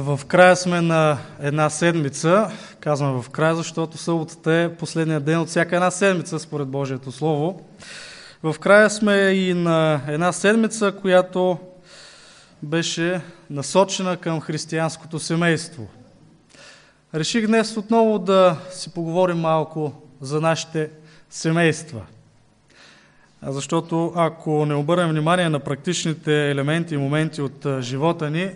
В края сме на една седмица. Казвам в края, защото съботата е последния ден от всяка една седмица, според Божието Слово. В края сме и на една седмица, която беше насочена към християнското семейство. Реших днес отново да си поговорим малко за нашите семейства. Защото ако не обърнем внимание на практичните елементи и моменти от живота ни,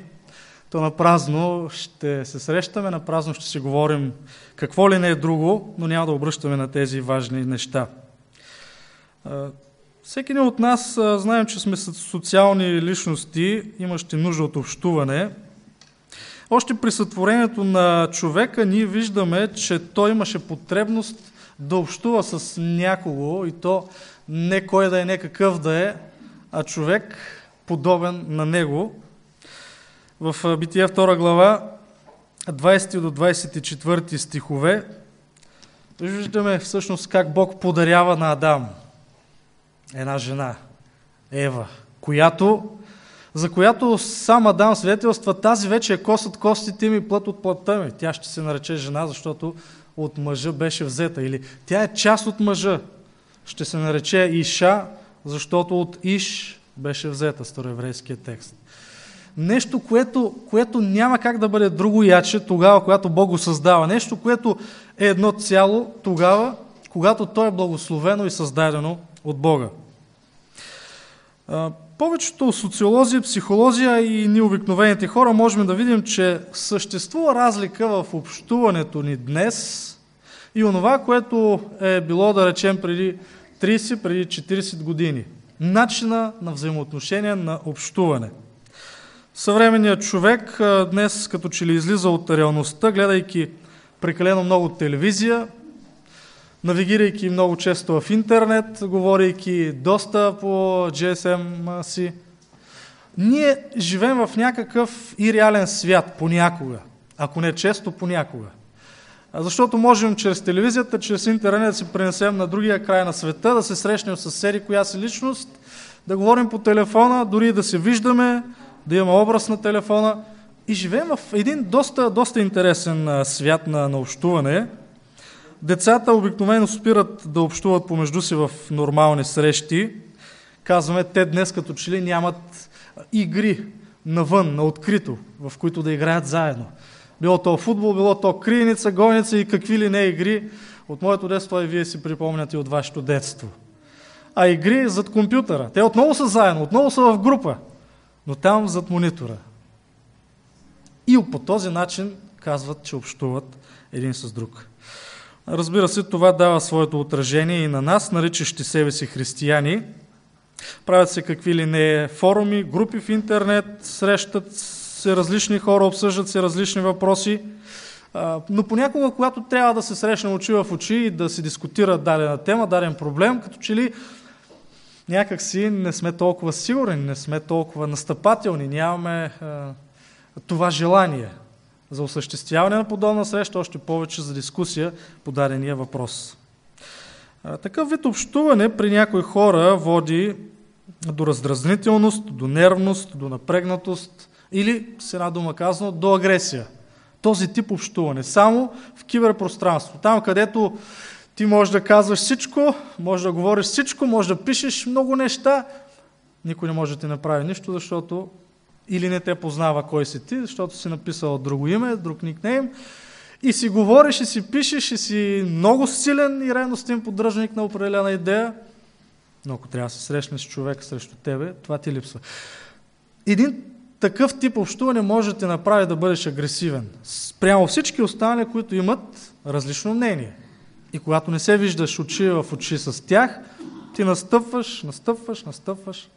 то на празно ще се срещаме, на празно ще си говорим какво ли не е друго, но няма да обръщаме на тези важни неща. Всеки един от нас знаем, че сме социални личности, имащи нужда от общуване. Още при сътворението на човека ние виждаме, че той имаше потребност да общува с някого и то не кой да е, не какъв да е, а човек подобен на него. В Бития 2 глава, 20 до 24 стихове, виждаме всъщност как Бог подарява на Адам една жена, Ева, която, за която сам Адам свидетелства, тази вече е кост от костите ми, плът от плътта ми. Тя ще се нарече жена, защото от мъжа беше взета. Или тя е част от мъжа. Ще се нарече Иша, защото от Иш беше взета, староеврейския текст. Нещо, което, което няма как да бъде друго яче тогава, когато Бог го създава. Нещо, което е едно цяло тогава, когато то е благословено и създадено от Бога. Повечето социолози, психолозия и ние обикновените хора можем да видим, че съществува разлика в общуването ни днес и онова, което е било, да речем, преди 30, преди 40 години. Начина на взаимоотношения на общуване – Съвременният човек днес като че ли излиза от реалността, гледайки прекалено много телевизия, навигирайки много често в интернет, говорейки доста по GSM си. Ние живеем в някакъв и реален свят понякога, ако не често понякога. Защото можем чрез телевизията, чрез интернет да се пренесем на другия край на света, да се срещнем с сери коя си личност, да говорим по телефона, дори да се виждаме, да имаме образ на телефона и живеем в един доста, доста интересен свят на, на общуване. Децата обикновено спират да общуват помежду си в нормални срещи. Казваме, те днес като че ли нямат игри навън, на открито, в които да играят заедно. Било то футбол, било то криеница, гойница и какви ли не игри. От моето детство и вие си припомняте от вашето детство. А игри зад компютъра. Те отново са заедно, отново са в група но там зад монитора. И по този начин казват, че общуват един с друг. Разбира се, това дава своето отражение и на нас, наричащи себе си християни. Правят се какви ли не форуми, групи в интернет, срещат се различни хора, обсъждат се различни въпроси. Но понякога, когато трябва да се срещне очи в очи и да се дискутира дадена тема, даден проблем, като че ли някак си не сме толкова сигурни, не сме толкова настъпателни, нямаме а, това желание за осъществяване на подобна среща, още повече за дискусия по дадения въпрос. А, такъв вид общуване при някои хора води до раздразнителност, до нервност, до напрегнатост или, с една дума казано, до агресия. Този тип общуване. Само в киберпространство. Там, където ти можеш да казваш всичко, можеш да говориш всичко, можеш да пишеш много неща. Никой не може да ти направи нищо, защото или не те познава кой си ти, защото си написал друго име, друг никнейм. И си говориш, и си пишеш, и си много силен и ревностен поддръжник на определена идея. Но ако трябва да се срещнеш с човек срещу тебе, това ти липсва. Един такъв тип общуване може да те направи да бъдеш агресивен. Спрямо всички останали, които имат различно мнение. И когато не се виждаш очи в очи с тях, ти настъпваш, настъпваш, настъпваш.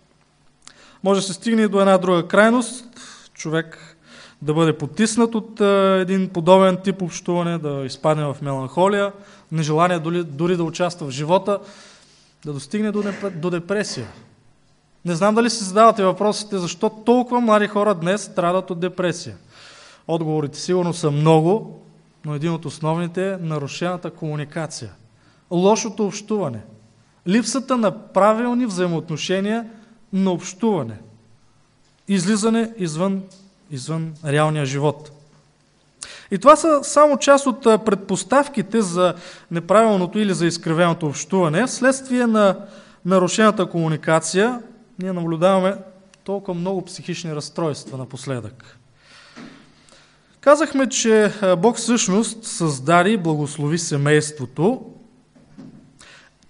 Може да се стигне до една друга крайност, човек да бъде потиснат от а, един подобен тип общуване, да изпадне в меланхолия, нежелание дори, дори да участва в живота, да достигне до, до депресия. Не знам дали си задавате въпросите, защо толкова млади хора днес страдат от депресия. Отговорите сигурно са много, но един от основните е нарушената комуникация. Лошото общуване. Липсата на правилни взаимоотношения на общуване. Излизане извън извън реалния живот. И това са само част от предпоставките за неправилното или за изкривеното общуване. Вследствие на нарушената комуникация ние наблюдаваме толкова много психични разстройства напоследък. Казахме, че Бог всъщност създаде и благослови семейството.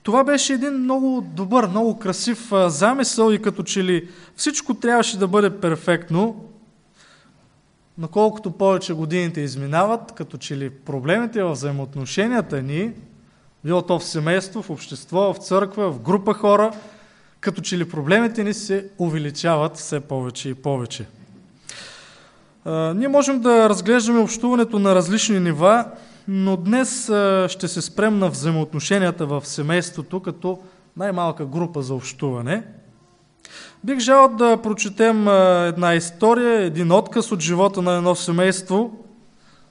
Това беше един много добър, много красив замисъл и като че ли всичко трябваше да бъде перфектно, но колкото повече годините изминават, като че ли проблемите в взаимоотношенията ни, било то в семейство, в общество, в църква, в група хора, като че ли проблемите ни се увеличават все повече и повече. Ние можем да разглеждаме общуването на различни нива, но днес ще се спрем на взаимоотношенията в семейството като най-малка група за общуване. Бих желал да прочетем една история, един отказ от живота на едно семейство,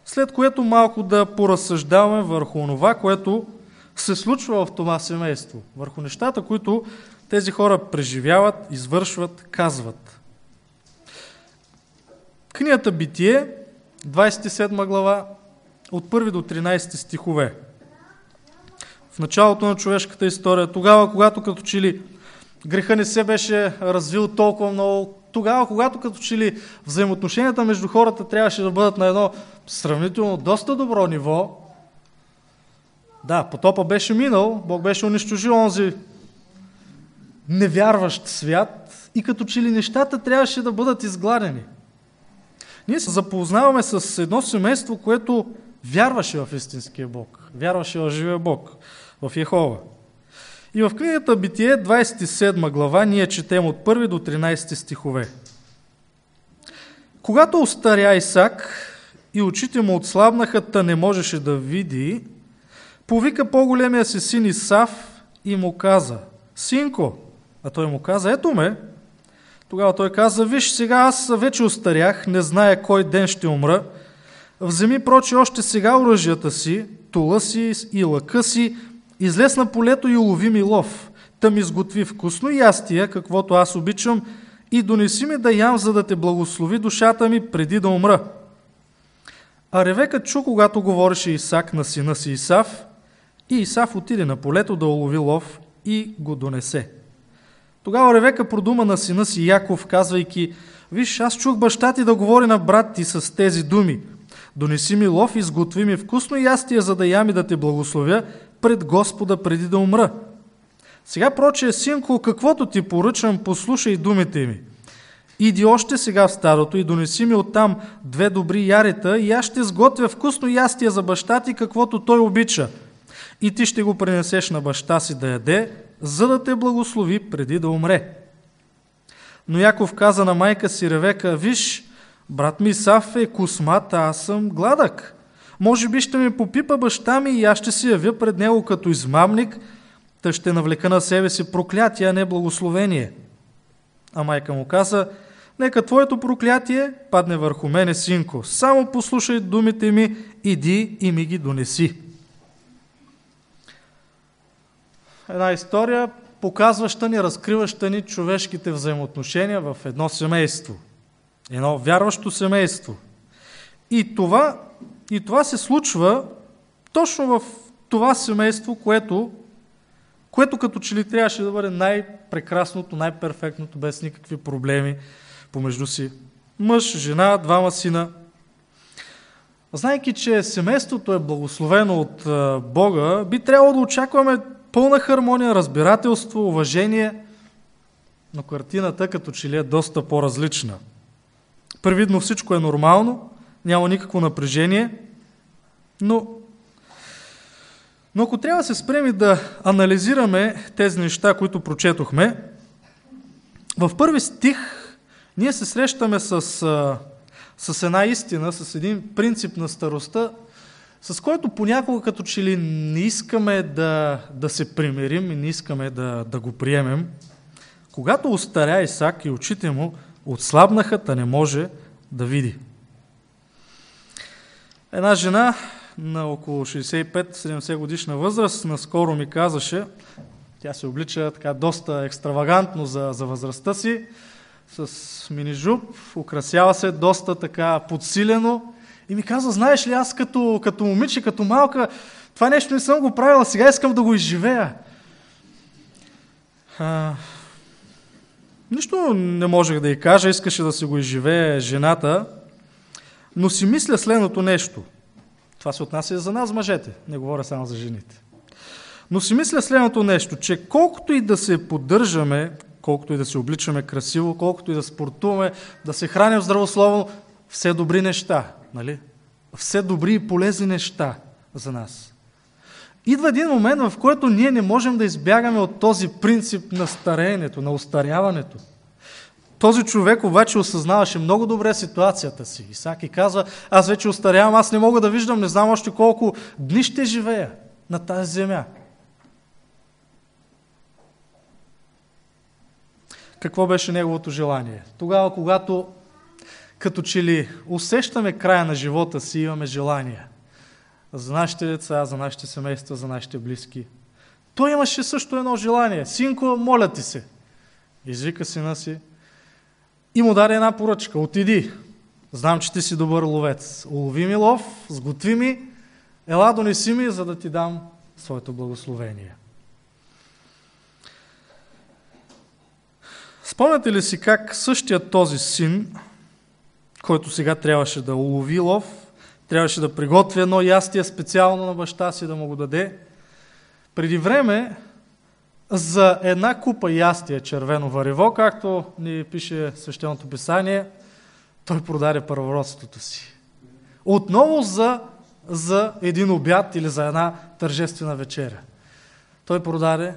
след което малко да поразсъждаваме върху това, което се случва в това семейство, върху нещата, които тези хора преживяват, извършват, казват. Книгата Битие, 27 глава, от 1 до 13 стихове. В началото на човешката история, тогава, когато като че ли греха не се беше развил толкова много, тогава, когато като че ли взаимоотношенията между хората трябваше да бъдат на едно сравнително доста добро ниво, да, потопа беше минал, Бог беше унищожил онзи невярващ свят и като че ли нещата трябваше да бъдат изгладени. Ние се запознаваме с едно семейство, което вярваше в истинския Бог, вярваше в живия Бог, в Йехова. И в книгата Битие, 27 глава, ние четем от 1 до 13 стихове. Когато остаря Исак и очите му отслабнаха, та не можеше да види, повика по-големия си син Исав и му каза, Синко, а той му каза, ето ме. Тогава той каза, виж, сега аз вече остарях, не зная кой ден ще умра. Вземи прочи още сега оръжията си, тула си и лъка си, излез на полето и улови ми лов. Та ми сготви вкусно ястия, каквото аз обичам, и донеси ми да ям, за да те благослови душата ми преди да умра. А Ревека чу, когато говореше Исак на сина си Исав, и Исав отиде на полето да улови лов и го донесе. Тогава Ревека продума на сина си Яков, казвайки, Виж, аз чух баща ти да говори на брат ти с тези думи. Донеси ми лов и сготви ми вкусно ястие, за да ям и да те благословя пред Господа преди да умра. Сега, проче, синко, каквото ти поръчам, послушай думите ми. Иди още сега в стадото и донеси ми оттам две добри ярита и аз ще сготвя вкусно ястие за баща ти, каквото той обича. И ти ще го принесеш на баща си да яде, за да те благослови преди да умре. Но Яков каза на майка си Ревека, виж, брат ми Сав е космат, а аз съм гладък. Може би ще ми попипа баща ми и аз ще се явя пред него като измамник, та ще навлека на себе си проклятие, а не благословение. А майка му каза, нека твоето проклятие падне върху мене, синко. Само послушай думите ми, иди и ми ги донеси. Една история, показваща ни, разкриваща ни човешките взаимоотношения в едно семейство. Едно вярващо семейство. И това, и това се случва точно в това семейство, което, което като че ли трябваше да бъде най-прекрасното, най-перфектното, без никакви проблеми помежду си. Мъж, жена, двама сина. Знайки, че семейството е благословено от Бога, би трябвало да очакваме пълна хармония, разбирателство, уважение, но картината като че ли е доста по-различна. Привидно всичко е нормално, няма никакво напрежение, но, но ако трябва да се спреми да анализираме тези неща, които прочетохме, в първи стих ние се срещаме с, с една истина, с един принцип на староста, с който понякога като че ли не искаме да, да се примирим и не искаме да, да го приемем. Когато остаря Исак и очите му отслабнаха, та не може да види. Една жена на около 65-70 годишна възраст наскоро ми казаше, тя се облича така доста екстравагантно за, за възрастта си, с минижуп, украсява се доста така подсилено и ми казва, знаеш ли, аз като, като момиче, като малка, това нещо не съм го правила, сега искам да го изживея. А, нищо не можех да й кажа, искаше да се го изживее жената, но си мисля следното нещо. Това се отнася и за нас, мъжете, не говоря само за жените. Но си мисля следното нещо, че колкото и да се поддържаме, колкото и да се обличаме красиво, колкото и да спортуваме, да се храним здравословно, все добри неща, нали? Все добри и полезни неща за нас. Идва един момент, в който ние не можем да избягаме от този принцип на стареенето, на устаряването. Този човек обаче осъзнаваше много добре ситуацията си. Исак и казва, аз вече устарявам, аз не мога да виждам, не знам още колко дни ще живея на тази земя. Какво беше неговото желание? Тогава, когато като че ли усещаме края на живота си, имаме желания за нашите деца, за нашите семейства, за нашите близки. Той имаше също едно желание. Синко, моля ти се. Извика сина си и му даде една поръчка. Отиди. Знам, че ти си добър ловец. Улови ми лов, сготви ми, ела донеси ми, за да ти дам своето благословение. Спомняте ли си как същият този син, който сега трябваше да улови лов, трябваше да приготви едно ястие специално на баща си да му го даде, преди време за една купа ястие червено варево, както ни пише свещеното писание, той продаде първородството си. Отново за, за един обяд или за една тържествена вечеря. Той продаде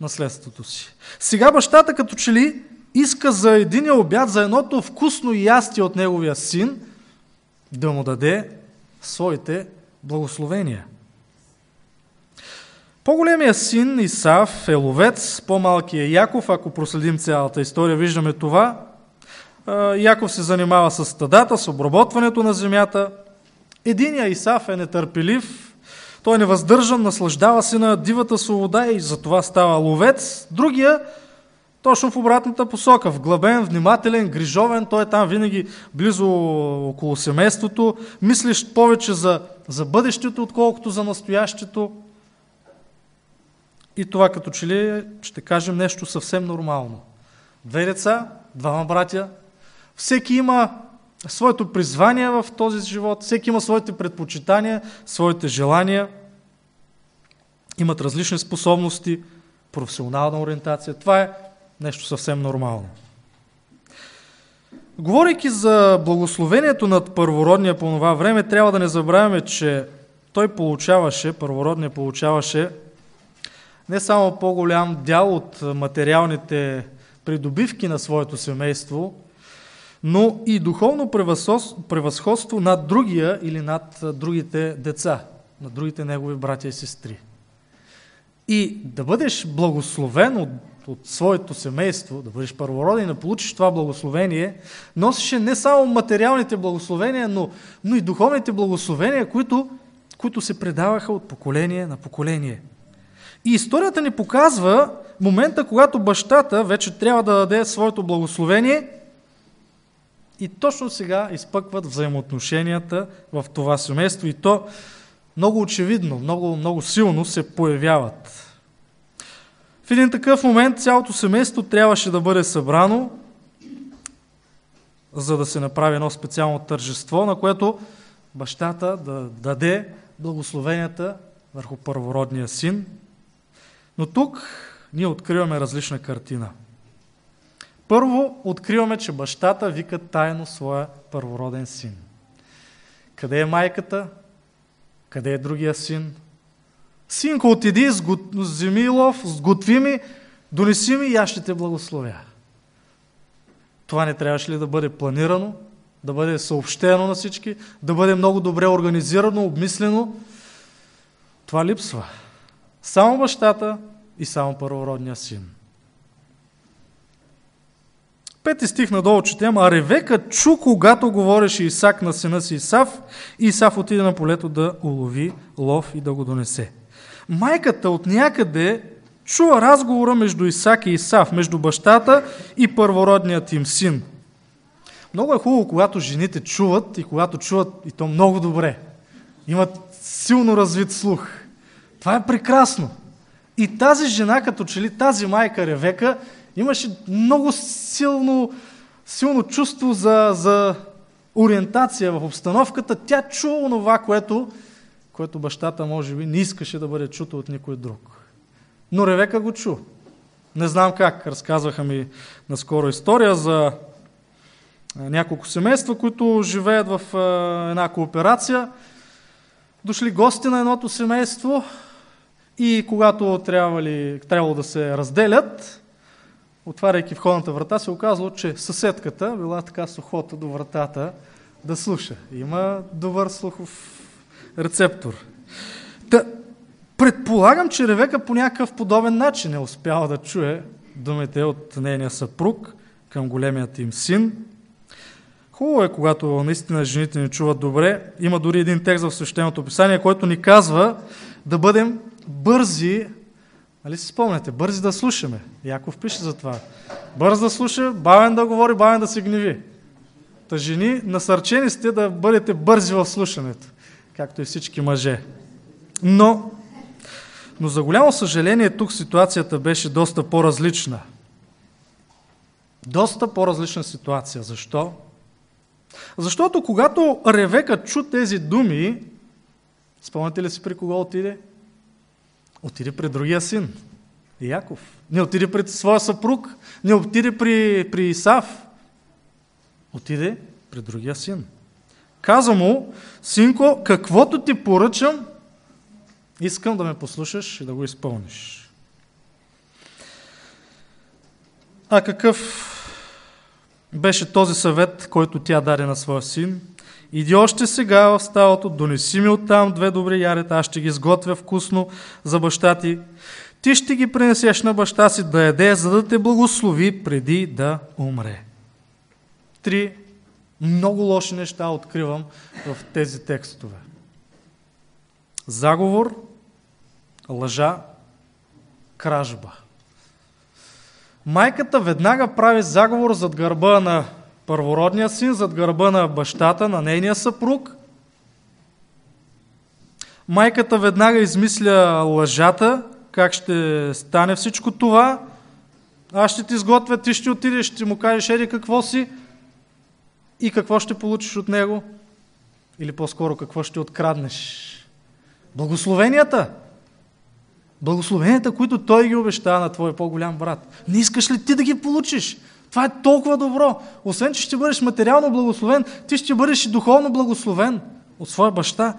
наследството си. Сега бащата като че ли иска за един обяд, за едното вкусно ястие от неговия син, да му даде своите благословения. По-големия син Исав е ловец, по-малкият Яков, ако проследим цялата история, виждаме това. Яков се занимава с стадата, с обработването на земята. Единия Исав е нетърпелив, той е невъздържан, наслаждава се на дивата свобода и затова става ловец. Другия точно в обратната посока, вглъбен, внимателен, грижовен, той е там винаги близо около семейството, мислиш повече за, за бъдещето, отколкото за настоящето. И това като че ли ще кажем нещо съвсем нормално. Две деца, двама братя, всеки има своето призвание в този живот, всеки има своите предпочитания, своите желания, имат различни способности, професионална ориентация. Това е нещо съвсем нормално. Говорейки за благословението над първородния по това време, трябва да не забравяме, че той получаваше, първородния получаваше не само по-голям дял от материалните придобивки на своето семейство, но и духовно превъзходство над другия или над другите деца, на другите негови братя и сестри. И да бъдеш благословен от, от своето семейство, да бъдеш първороден и да получиш това благословение, носеше не само материалните благословения, но, но и духовните благословения, които, които се предаваха от поколение на поколение. И историята ни показва момента, когато бащата вече трябва да даде своето благословение и точно сега изпъкват взаимоотношенията в това семейство и то много очевидно, много, много силно се появяват. В един такъв момент цялото семейство трябваше да бъде събрано, за да се направи едно специално тържество, на което бащата да даде благословенията върху първородния син. Но тук ние откриваме различна картина. Първо откриваме, че бащата вика тайно своя първороден син. Къде е майката? Къде е другия син? Синко, отиди, вземи лов, сготви ми, донеси ми и аз ще те благословя. Това не трябваше ли да бъде планирано, да бъде съобщено на всички, да бъде много добре организирано, обмислено? Това липсва. Само бащата и само първородния син. Пети стих надолу четем, а Ревека чу, когато говореше Исак на сина си Исав, и Исав отиде на полето да улови лов и да го донесе. Майката от някъде чува разговора между Исак и Исав, между бащата и първородният им син. Много е хубаво, когато жените чуват и когато чуват и то много добре. Имат силно развит слух. Това е прекрасно. И тази жена, като че ли тази майка Ревека, имаше много силно, силно чувство за, за ориентация в обстановката. Тя чува онова, което, което бащата може би не искаше да бъде чуто от никой друг. Но Ревека го чу. Не знам как. Разказваха ми наскоро история за няколко семейства, които живеят в една кооперация. Дошли гости на едното семейство и когато трябвали, трябвало да се разделят, отваряйки входната врата, се оказало, че съседката била така сухота до вратата да слуша. Има добър слухов рецептор. Та, предполагам, че Ревека по някакъв подобен начин е успяла да чуе думите от нейния съпруг към големият им син. Хубаво е, когато наистина жените ни чуват добре. Има дори един текст в свещеното писание, който ни казва да бъдем бързи, нали си спомняте, бързи да слушаме. Яков пише за това. Бърз да слуша, бавен да говори, бавен да се гневи. Та жени, насърчени сте да бъдете бързи в слушането, както и всички мъже. Но, но за голямо съжаление тук ситуацията беше доста по-различна. Доста по-различна ситуация. Защо? Защото когато Ревека чу тези думи, спомняте ли си при кого отиде? Отиде при другия син, Яков. Не отиде при своя съпруг, не отиде при, при Исав. Отиде при другия син. Каза му, синко, каквото ти поръчам, искам да ме послушаш и да го изпълниш. А какъв беше този съвет, който тя даде на своя син? Иди още сега в сталото, донеси ми оттам две добри ярета, аз ще ги сготвя вкусно за баща ти. Ти ще ги принесеш на баща си да яде, за да те благослови преди да умре. Три много лоши неща откривам в тези текстове. Заговор, лъжа, кражба. Майката веднага прави заговор зад гърба на първородния син, зад гърба на бащата, на нейния съпруг. Майката веднага измисля лъжата, как ще стане всичко това. Аз ще ти изготвя, ти ще отидеш, ще му кажеш, еди какво си и какво ще получиш от него. Или по-скоро какво ще откраднеш. Благословенията. Благословенията, които той ги обещава на твой по-голям брат. Не искаш ли ти да ги получиш? Това е толкова добро. Освен, че ще бъдеш материално благословен, ти ще бъдеш и духовно благословен от своя баща.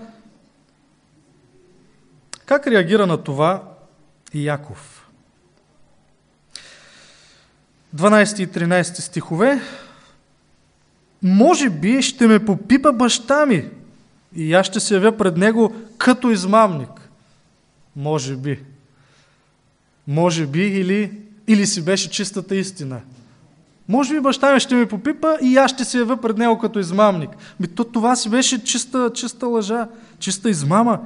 Как реагира на това и Яков? 12 и 13 стихове. Може би ще ме попипа баща ми и аз ще се явя пред него като измамник. Може би. Може би или, или си беше чистата истина. Може би баща ми ще ми попипа и аз ще се явя пред него като измамник. Ми, то, това си беше чиста, чиста лъжа, чиста измама.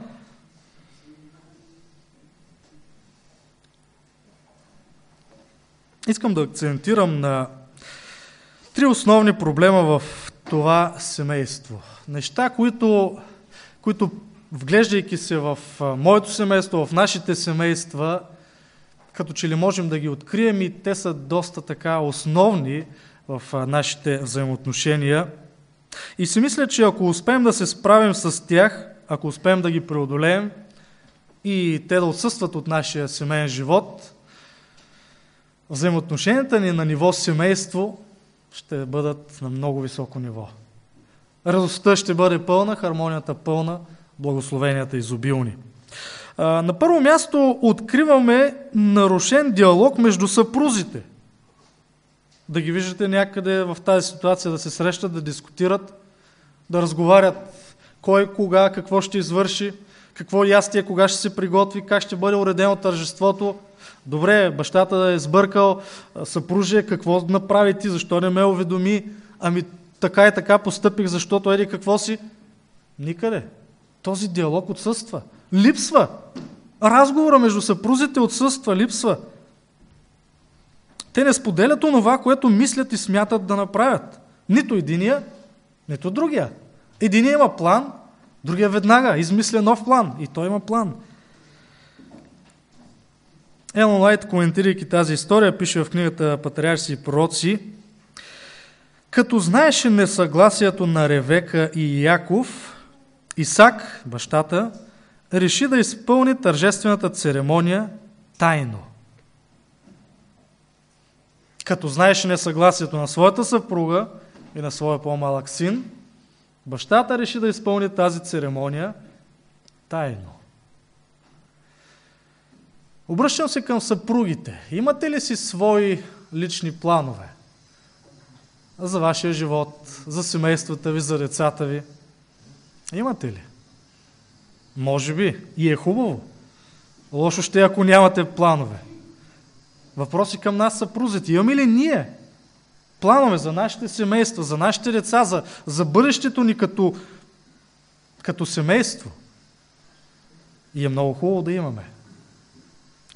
Искам да акцентирам на три основни проблема в това семейство. Неща, които, които вглеждайки се в моето семейство, в нашите семейства, като че ли можем да ги открием и те са доста така основни в нашите взаимоотношения. И си мисля, че ако успеем да се справим с тях, ако успеем да ги преодолеем и те да отсъстват от нашия семейен живот, взаимоотношенията ни на ниво семейство ще бъдат на много високо ниво. Радостта ще бъде пълна, хармонията пълна, благословенията изобилни. На първо място откриваме нарушен диалог между съпрузите. Да ги виждате някъде в тази ситуация да се срещат, да дискутират, да разговарят кой, кога, какво ще извърши, какво ястие, кога ще се приготви, как ще бъде уредено тържеството. Добре, бащата е сбъркал, съпружие, какво направи ти, защо не ме уведоми? Ами така и така постъпих, защото еди какво си? Никъде. Този диалог отсъства. Липсва. Разговора между съпрузите отсъства, липсва. Те не споделят онова, което мислят и смятат да направят. Нито единия, нито другия. Единия има план, другия веднага измисля нов план. И той има план. Елон Лайт, коментирайки тази история, пише в книгата Патриарси и пророци, като знаеше несъгласието на Ревека и Яков, Исак, бащата, реши да изпълни тържествената церемония тайно. Като знаеше несъгласието на своята съпруга и на своя по-малък син, бащата реши да изпълни тази церемония тайно. Обръщам се към съпругите. Имате ли си свои лични планове? За вашия живот, за семействата ви, за децата ви? Имате ли? Може би. И е хубаво. Лошо ще е, ако нямате планове. Въпроси към нас съпрузите. Имаме ли ние планове за нашите семейства, за нашите деца, за, за бъдещето ни като, като семейство? И е много хубаво да имаме.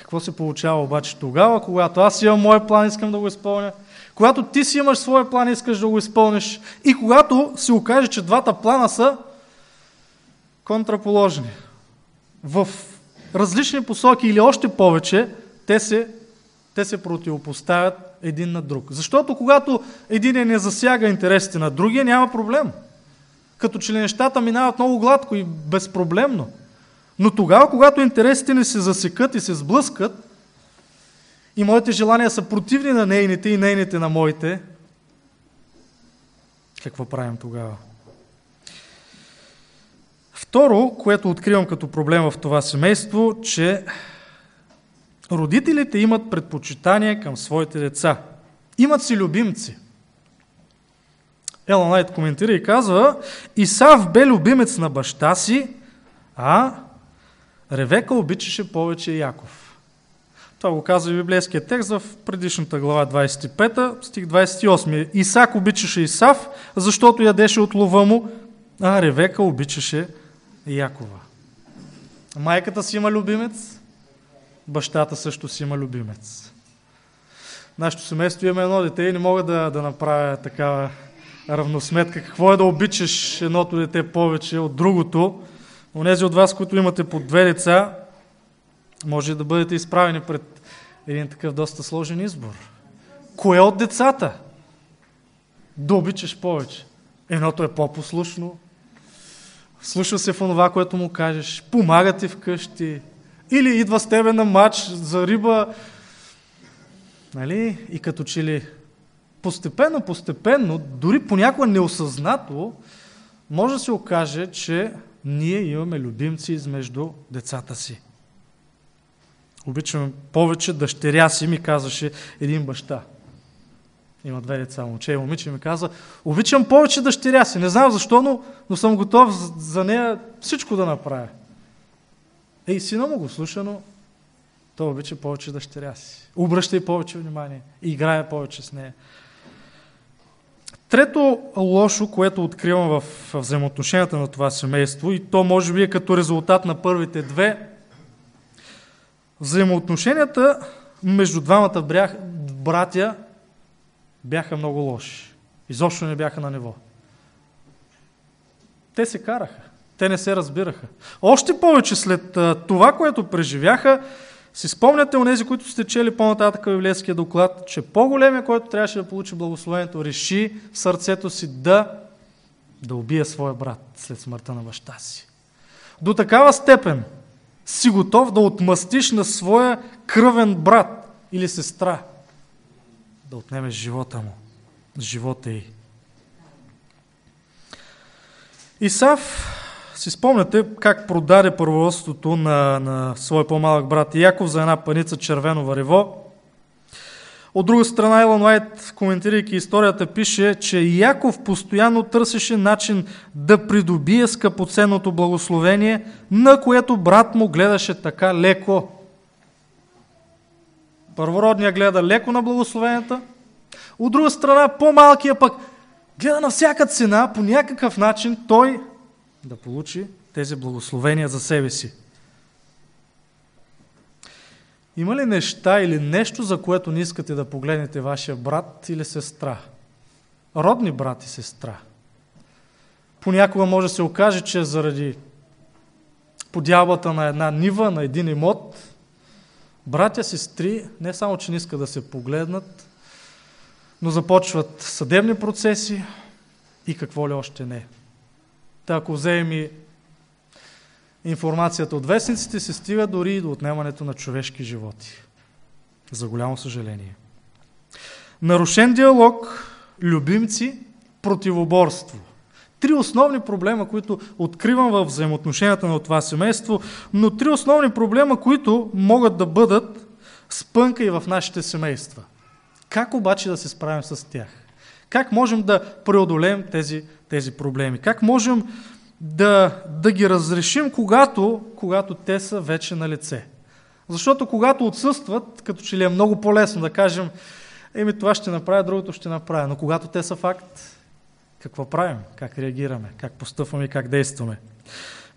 Какво се получава обаче тогава, когато аз имам мой план, искам да го изпълня, когато ти си имаш своя план искаш да го изпълниш и когато се окаже, че двата плана са контраположни. В различни посоки или още повече, те се, те се противопоставят един на друг. Защото когато един не засяга интересите на другия, няма проблем. Като че ли нещата минават много гладко и безпроблемно. Но тогава, когато интересите ни се засекат и се сблъскат, и моите желания са противни на нейните и нейните на моите, какво правим тогава? Второ, което откривам като проблем в това семейство, че родителите имат предпочитание към своите деца. Имат си любимци. Елон Найт коментира и казва, Исав бе любимец на баща си, а Ревека обичаше повече Яков. Това го казва библейския текст в предишната глава 25, стих 28. Исак обичаше Исав, защото ядеше от лова му, а Ревека обичаше Якова. Майката си има любимец, бащата също си има любимец. Нашето семейство има едно дете и не мога да, да направя такава равносметка. Какво е да обичаш едното дете повече от другото? Онези от вас, които имате по две деца, може да бъдете изправени пред един такъв доста сложен избор. Кое от децата да обичаш повече? Едното е по-послушно, слуша се в това, което му кажеш, помага ти вкъщи, или идва с тебе на матч за риба, нали? И като че ли постепенно, постепенно, дори понякога неосъзнато, може да се окаже, че ние имаме любимци измежду децата си. Обичаме повече дъщеря си, ми казваше един баща. Има две деца, момче и момиче, ми каза, обичам повече дъщеря си. Не знам защо, но, но съм готов за нея всичко да направя. Ей, сина му го слуша, но той обича повече дъщеря си. Обръща и повече внимание. И играе повече с нея. Трето лошо, което откривам в взаимоотношенията на това семейство, и то може би е като резултат на първите две, взаимоотношенията между двамата братя бяха много лоши. Изобщо не бяха на ниво. Те се караха. Те не се разбираха. Още повече след това, което преживяха, си спомняте онези, които сте чели по-нататък в библейския доклад, че по-големия, който трябваше да получи благословението, реши сърцето си да, да убие своя брат след смъртта на баща си. До такава степен си готов да отмъстиш на своя кръвен брат или сестра, да отнемеш живота му, живота й. Исав си спомняте как продаде първодството на, на свой по-малък брат Яков за една паница червено варево. От друга страна, Елон Уайт, коментирайки историята, пише, че Яков постоянно търсеше начин да придобие скъпоценното благословение, на което брат му гледаше така леко. Първородният гледа леко на благословенията, от друга страна, по-малкият пък гледа на всяка цена, по някакъв начин той да получи тези благословения за себе си. Има ли неща или нещо, за което не искате да погледнете вашия брат или сестра? Родни брат и сестра. Понякога може да се окаже, че заради подялбата на една нива, на един имот, братя, сестри не само, че не искат да се погледнат, но започват съдебни процеси и какво ли още не. Та ако вземем и информацията от вестниците, се стига дори и до отнемането на човешки животи. За голямо съжаление. Нарушен диалог, любимци, противоборство. Три основни проблема, които откривам в взаимоотношенията на това семейство, но три основни проблема, които могат да бъдат спънка и в нашите семейства. Как обаче да се справим с тях? Как можем да преодолеем тези, тези проблеми? Как можем да, да ги разрешим, когато, когато те са вече на лице? Защото когато отсъстват, като че ли е много по-лесно да кажем, еми това ще направя, другото ще направя. Но когато те са факт, какво правим? Как реагираме? Как постъпваме и как действаме?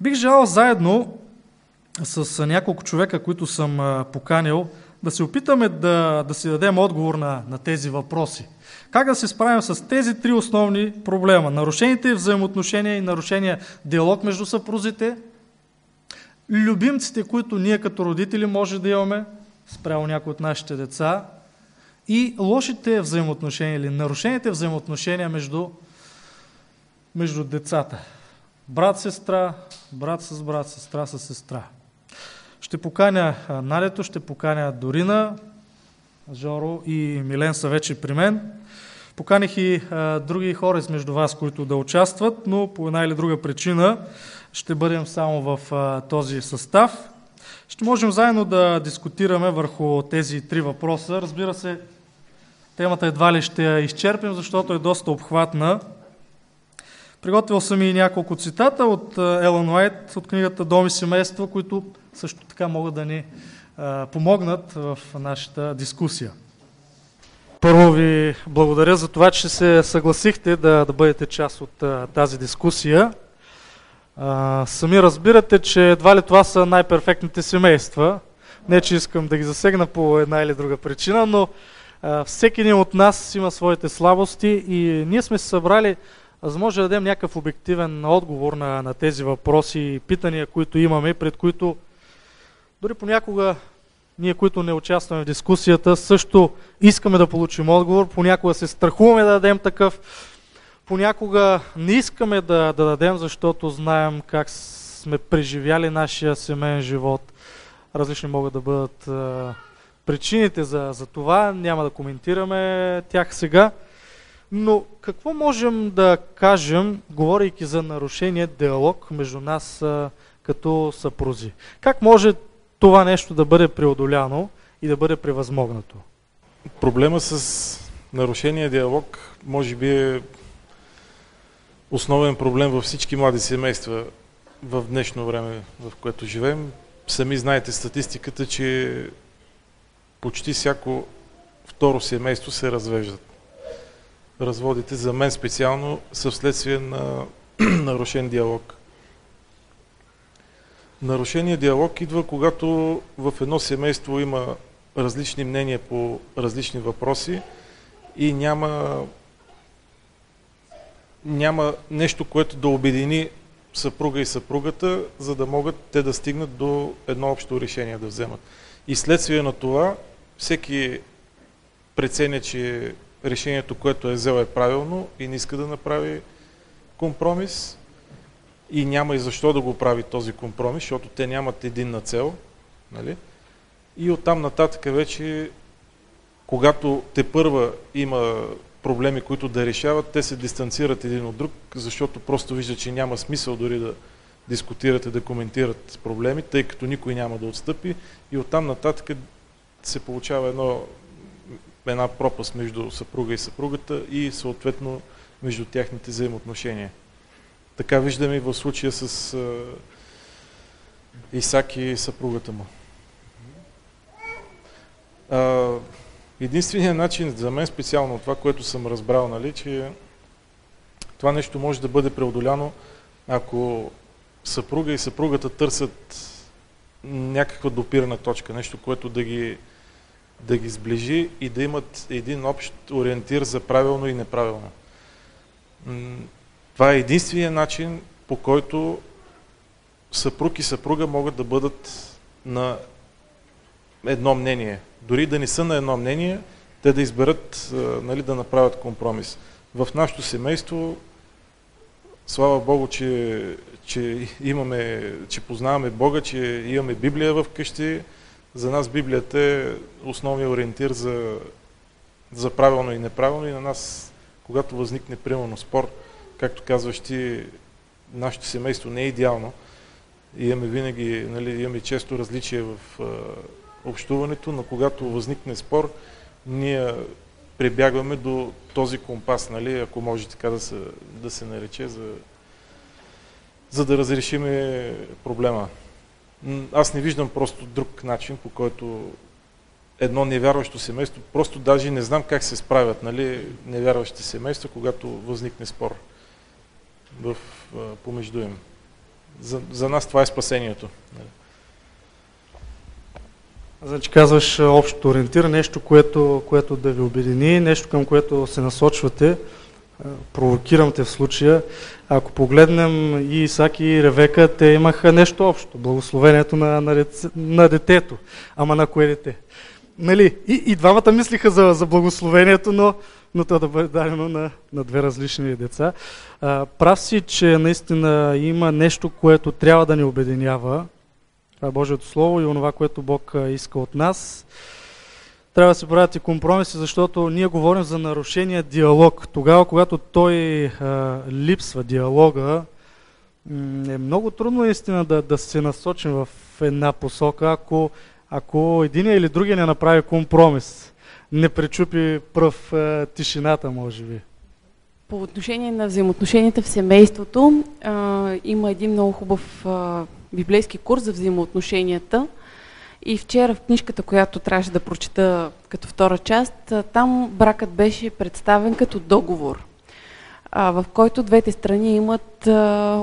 Бих желал заедно с няколко човека, които съм поканил, да се опитаме да, да си дадем отговор на, на тези въпроси. Как да се справим с тези три основни проблема? Нарушените взаимоотношения и нарушения диалог между съпрузите, любимците, които ние като родители може да имаме спрямо някои от нашите деца и лошите взаимоотношения или нарушените взаимоотношения между, между децата. Брат-сестра, брат с брат, сестра с сестра. Ще поканя Налето, ще поканя Дорина, Жоро и Милен са вече при мен. Поканих и а, други хора измежду вас, които да участват, но по една или друга причина ще бъдем само в а, този състав. Ще можем заедно да дискутираме върху тези три въпроса. Разбира се, темата едва ли ще я изчерпим, защото е доста обхватна. Приготвил съм и няколко цитата от Елън Уайт от книгата Дом и семейство, които също така могат да ни помогнат в нашата дискусия. Първо ви благодаря за това, че се съгласихте да, да бъдете част от тази дискусия. Сами разбирате, че едва ли това са най-перфектните семейства. Не, че искам да ги засегна по една или друга причина, но всеки един от нас има своите слабости и ние сме се събрали, за може да дадем някакъв обективен отговор на, на тези въпроси и питания, които имаме, пред които дори понякога ние, които не участваме в дискусията, също искаме да получим отговор, понякога се страхуваме да дадем такъв, понякога не искаме да, да дадем, защото знаем как сме преживяли нашия семейен живот. Различни могат да бъдат а, причините за, за това, няма да коментираме тях сега. Но какво можем да кажем, говорейки за нарушение диалог между нас а, като съпрузи? Как може това нещо да бъде преодоляно и да бъде превъзмогнато? Проблема с нарушения диалог може би е основен проблем във всички млади семейства в днешно време, в което живеем. Сами знаете статистиката, че почти всяко второ семейство се развеждат. Разводите за мен специално са вследствие на нарушен диалог. Нарушение диалог идва, когато в едно семейство има различни мнения по различни въпроси и няма, няма нещо, което да обедини съпруга и съпругата, за да могат те да стигнат до едно общо решение да вземат. И следствие на това, всеки преценя, че решението, което е взел е правилно и не иска да направи компромис и няма и защо да го прави този компромис, защото те нямат единна цел. Нали? И оттам нататък вече, когато те първа има проблеми, които да решават, те се дистанцират един от друг, защото просто виждат, че няма смисъл дори да дискутират и да коментират проблеми, тъй като никой няма да отстъпи и оттам нататък се получава едно, една пропаст между съпруга и съпругата и съответно между тяхните взаимоотношения. Така виждаме и в случая с Исак и съпругата му. единственият начин за мен специално, това, което съм разбрал, нали, че това нещо може да бъде преодоляно, ако съпруга и съпругата търсят някаква допирана точка, нещо, което да ги, да ги сближи и да имат един общ ориентир за правилно и неправилно. Това е единствения начин, по който съпруг и съпруга могат да бъдат на едно мнение. Дори да не са на едно мнение, те да изберат, нали, да направят компромис. В нашето семейство, слава Богу, че, че, имаме, че познаваме Бога, че имаме Библия в къщи. За нас Библията е основният ориентир за, за правилно и неправилно и на нас, когато възникне примерно спор, както казваш ти, нашето семейство не е идеално. Имаме винаги, нали, имаме често различия в общуването, но когато възникне спор, ние прибягваме до този компас, нали, ако може така да се, да се нарече, за, за да разрешим проблема. Аз не виждам просто друг начин, по който едно невярващо семейство, просто даже не знам как се справят нали, невярващите семейства, когато възникне спор в, помежду им. За, за нас това е спасението. Значи казваш общото ориентир, нещо, което, което да ви обедини, нещо към което се насочвате. Провокирам те в случая. Ако погледнем и Исак и Ревека, те имаха нещо общо. Благословението на, на, на детето. Ама на кое дете? Нали? И, и двамата мислиха за, за благословението, но, но то да бъде дадено на, на две различни деца. А, прав си, че наистина има нещо, което трябва да ни обединява, това е Божието Слово и онова, което Бог иска от нас. Трябва да се правят и компромиси, защото ние говорим за нарушения диалог. Тогава, когато той а, липсва диалога, е много трудно наистина да, да се насочим в една посока, ако, ако един или другия не направи компромис, не пречупи пръв а, тишината, може би. По отношение на взаимоотношенията в семейството, а, има един много хубав а, библейски курс за взаимоотношенията. И вчера в книжката, която трябваше да прочета като втора част, там бракът беше представен като договор, в който двете страни имат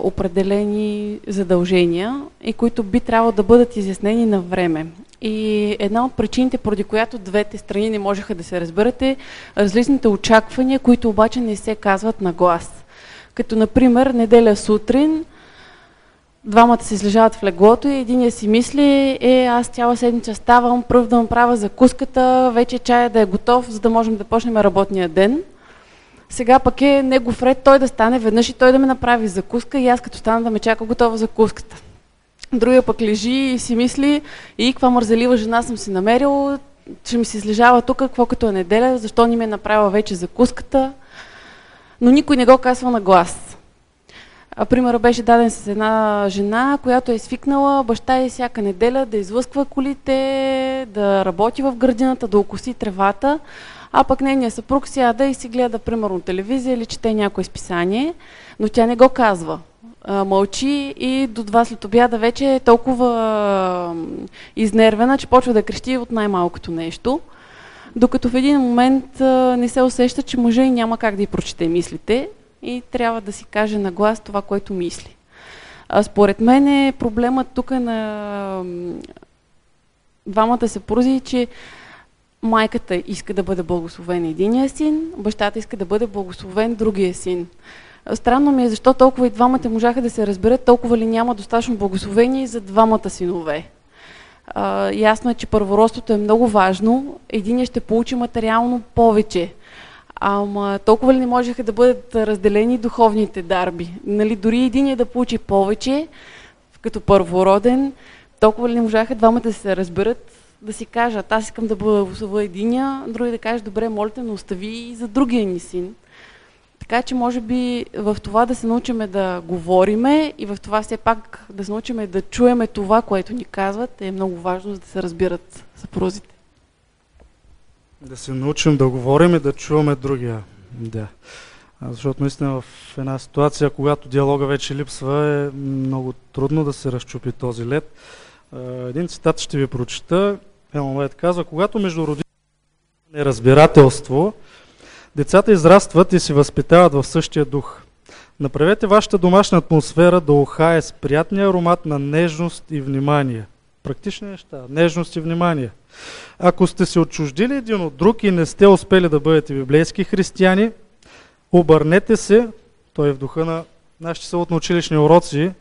определени задължения и които би трябвало да бъдат изяснени на време. И една от причините, поради която двете страни не можеха да се разберат е различните очаквания, които обаче не се казват на глас. Като, например, неделя сутрин – двамата се излежават в леглото и единия си мисли, е, аз цяла седмица ставам, пръв да правя закуската, вече чая да е готов, за да можем да почнем работния ден. Сега пък е негов ред той да стане веднъж и той да ме направи закуска и аз като стана да ме чака готова закуската. Другия пък лежи и си мисли, и каква мързелива жена съм си намерил, че ми се излежава тук, какво като е неделя, защо ни ме е направила вече закуската. Но никой не го казва на глас. Примерът беше даден с една жена, която е свикнала баща и всяка неделя да излъсква колите, да работи в градината, да окоси тревата, а пък нейният съпруг сяда и си гледа примерно телевизия или чете някое списание, но тя не го казва. Мълчи и до два след обяда вече е толкова изнервена, че почва да крещи от най-малкото нещо. Докато в един момент не се усеща, че мъжа и няма как да й прочете мислите и трябва да си каже на глас това, което мисли. Според мен е проблемът тук на двамата съпрузи, че майката иска да бъде благословен единия син, бащата иска да бъде благословен другия син. Странно ми е защо толкова и двамата можаха да се разберат, толкова ли няма достатъчно благословение за двамата синове. А, ясно е, че първородството е много важно. Единия ще получи материално повече, Ама толкова ли не можеха да бъдат разделени духовните дарби? Нали, дори един е да получи повече, като първороден, толкова ли не можаха двамата да се разберат, да си кажат, аз искам да бъда единия, други да каже, добре, молите, но остави и за другия ни син. Така че може би в това да се научиме да говориме и в това все пак да се научиме да чуеме това, което ни казват, е много важно, за да се разбират съпрузите. Да се научим да говорим и да чуваме другия. Да. Защото наистина в една ситуация, когато диалога вече липсва, е много трудно да се разчупи този лед. Един цитат ще ви прочита. Елмайт казва, когато между родителите неразбирателство, децата израстват и се възпитават в същия дух. Направете вашата домашна атмосфера да ухае с приятния аромат на нежност и внимание. Практични неща. Нежност и внимание. Ако сте се отчуждили един от друг и не сте успели да бъдете библейски християни, обърнете се, той е в духа на нашите съвотно-училищни уроци,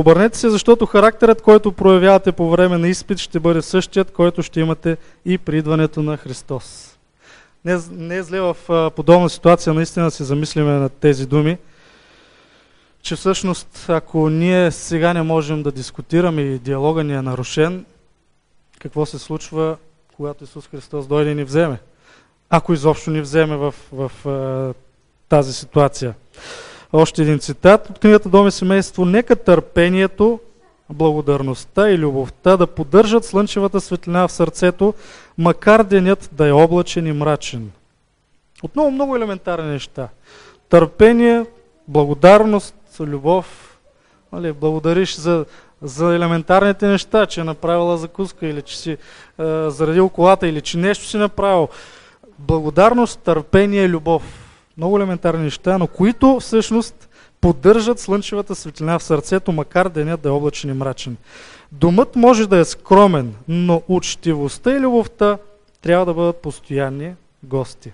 обърнете се, защото характерът, който проявявате по време на изпит, ще бъде същият, който ще имате и при идването на Христос. Не, не е зле в подобна ситуация наистина се замислиме на тези думи, че всъщност ако ние сега не можем да дискутираме и диалога ни е нарушен, какво се случва, когато Исус Христос дойде и ни вземе? Ако изобщо ни вземе в, в, в тази ситуация. Още един цитат от книгата Доми семейство. Нека търпението, благодарността и любовта да поддържат слънчевата светлина в сърцето, макар денят да е облачен и мрачен. Отново много елементарни неща. Търпение, благодарност, любов. Нали, благодариш за, за елементарните неща, че е направила закуска или че си е, заредил колата или че нещо си направил. Благодарност, търпение, любов. Много елементарни неща, но които всъщност поддържат слънчевата светлина в сърцето, макар денят да е облачен и мрачен. Домът може да е скромен, но учтивостта и любовта трябва да бъдат постоянни гости.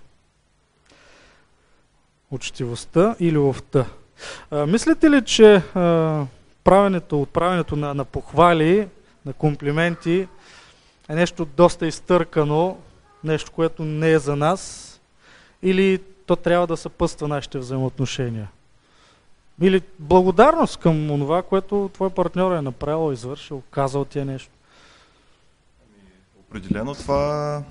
Учтивостта и любовта. А, мислите ли, че а, правенето, отправенето на, на похвали, на комплименти е нещо доста изтъркано, нещо, което не е за нас, или то трябва да съпъства нашите взаимоотношения? Или благодарност към това, което твой партньор е направил, извършил, казал ти е нещо? Определено това,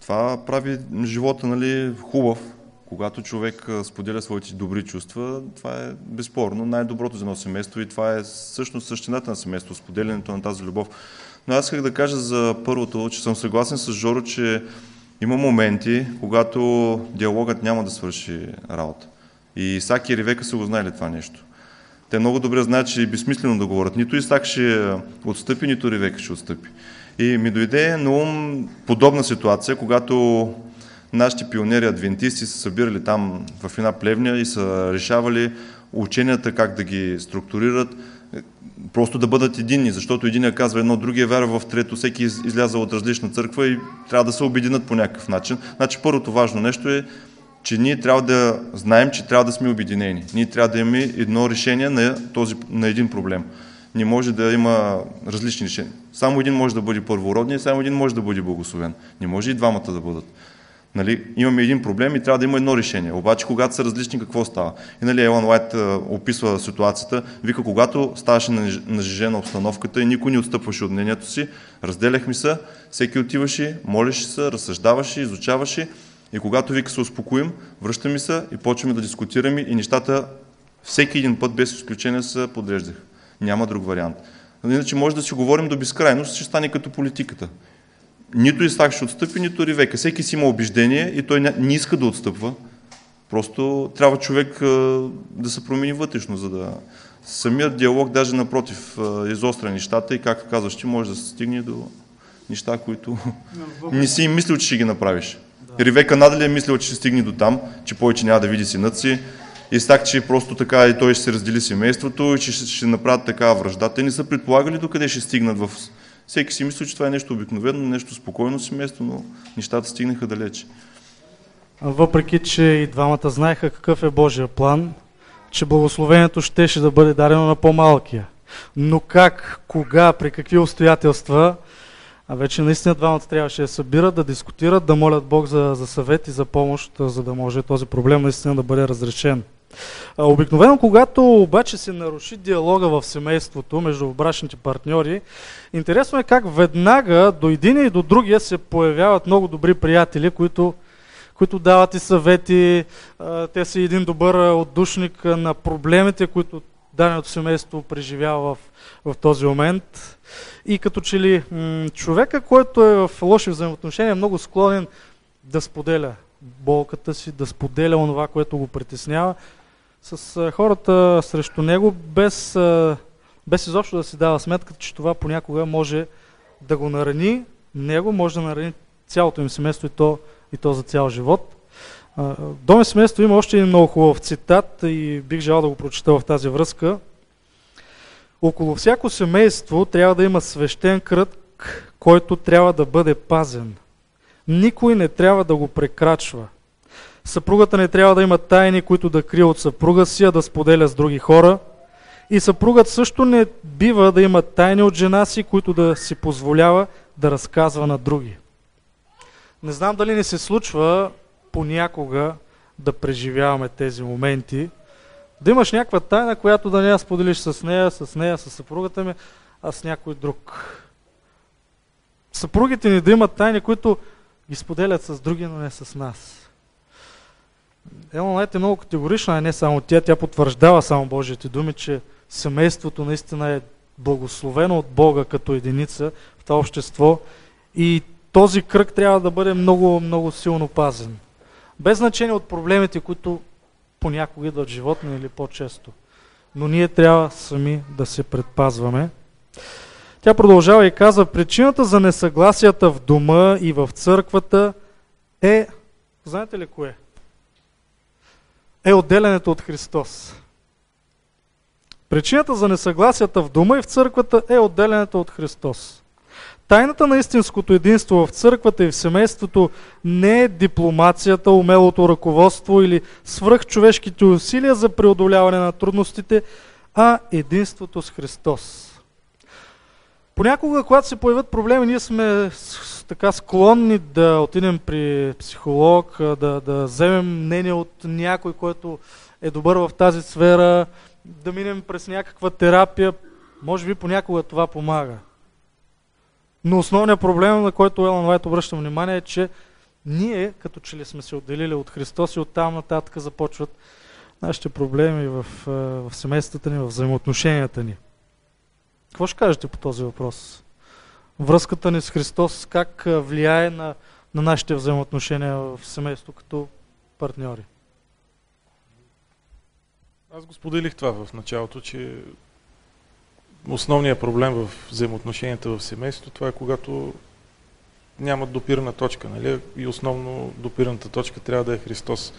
това прави живота нали, хубав, когато човек споделя своите добри чувства, това е безспорно най-доброто за едно семейство и това е всъщност същината на семейство, споделянето на тази любов. Но аз исках да кажа за първото, че съм съгласен с Жоро, че има моменти, когато диалогът няма да свърши работа. И Исак и Ревека са го знали това нещо. Те много добре знаят, че е безсмислено да говорят. Нито Исак ще отстъпи, нито Ревека ще отстъпи. И ми дойде на ум подобна ситуация, когато нашите пионери адвентисти са събирали там в една плевня и са решавали ученията как да ги структурират, просто да бъдат единни, защото един казва едно, другия вярва в трето, всеки изляза от различна църква и трябва да се обединят по някакъв начин. Значи първото важно нещо е, че ние трябва да знаем, че трябва да сме обединени. Ние трябва да имаме едно решение на, този, на един проблем. Не може да има различни решения. Само един може да бъде първородния, само един може да бъде благословен. Не може и двамата да бъдат. Нали, имаме един проблем и трябва да има едно решение. Обаче, когато са различни, какво става? И нали, Елан Уайт описва ситуацията, вика, когато ставаше нажежена обстановката и никой не отстъпваше от мнението си, разделяхме се, всеки отиваше, молеше се, разсъждаваше, изучаваше и когато вика се успокоим, връщаме се и почваме да дискутираме и нещата всеки един път без изключение се подреждаха. Няма друг вариант. Иначе може да си говорим до безкрайност, ще стане като политиката. Нито Исак ще отстъпи, нито Ривека. Всеки си има убеждение и той не иска да отстъпва. Просто трябва човек да се промени вътрешно, за да... Самият диалог, даже напротив, изостря нещата и, както казваш, ти може да се стигне до неща, които не си мислил, че ще ги направиш. Да. Ривека надали е мислил, че ще стигне до там, че повече няма да види синът си. Исак, че просто така и той ще се раздели семейството и че ще, ще направят такава връжда. Те не са предполагали докъде ще стигнат в всеки си мисли, че това е нещо обикновено, нещо спокойно семейство, но нещата стигнаха далече. Въпреки, че и двамата знаеха какъв е Божия план, че благословението щеше да бъде дадено на по-малкия. Но как, кога, при какви обстоятелства, а вече наистина двамата трябваше да събират, да дискутират, да молят Бог за, за съвет и за помощ, за да може този проблем наистина да бъде разрешен. Обикновено, когато обаче се наруши диалога в семейството между брачните партньори, интересно е как веднага до един и до другия се появяват много добри приятели, които, които дават и съвети. Те са един добър отдушник на проблемите, които даденото семейство преживява в, в този момент. И като че ли човека, който е в лоши взаимоотношения, е много склонен да споделя болката си, да споделя онова, което го притеснява, с хората срещу него, без, без изобщо да си дава сметка, че това понякога може да го нарани него, може да нарани цялото им семейство и то, и то за цял живот. Доме семейство има още един много хубав цитат и бих желал да го прочета в тази връзка. Около всяко семейство трябва да има свещен кръг, който трябва да бъде пазен. Никой не трябва да го прекрачва. Съпругата не трябва да има тайни, които да крие от съпруга си, а да споделя с други хора. И съпругът също не бива да има тайни от жена си, които да си позволява да разказва на други. Не знам дали не се случва понякога да преживяваме тези моменти, да имаш някаква тайна, която да не я споделиш с нея, с нея, с съпругата ми, а с някой друг. Съпругите ни да имат тайни, които ги споделят с други, но не с нас. Елон Лайт е много категорична, а не само тя. Тя потвърждава само Божиите думи, че семейството наистина е благословено от Бога като единица в това общество и този кръг трябва да бъде много, много силно пазен. Без значение от проблемите, които понякога идват животни или по-често. Но ние трябва сами да се предпазваме. Тя продължава и казва, причината за несъгласията в дома и в църквата е, знаете ли кое? Е отделянето от Христос. Причината за несъгласията в дома и в църквата е отделянето от Христос. Тайната на истинското единство в църквата и в семейството не е дипломацията, умелото ръководство или свръхчовешките усилия за преодоляване на трудностите, а единството с Христос. Понякога, когато се появят проблеми, ние сме така склонни да отидем при психолог, да, да вземем мнение от някой, който е добър в тази сфера, да минем през някаква терапия. Може би понякога това помага. Но основният проблем, на който Елан Вайт обръща внимание е, че ние, като че ли сме се отделили от Христос и оттам нататък започват нашите проблеми в, в семействата ни, в взаимоотношенията ни. Какво ще кажете по този въпрос? Връзката ни с Христос как влияе на, на нашите взаимоотношения в семейство като партньори? Аз го споделих това в началото, че основният проблем в взаимоотношенията в семейството, това е когато нямат допирана точка, нали? И основно допираната точка трябва да е Христос.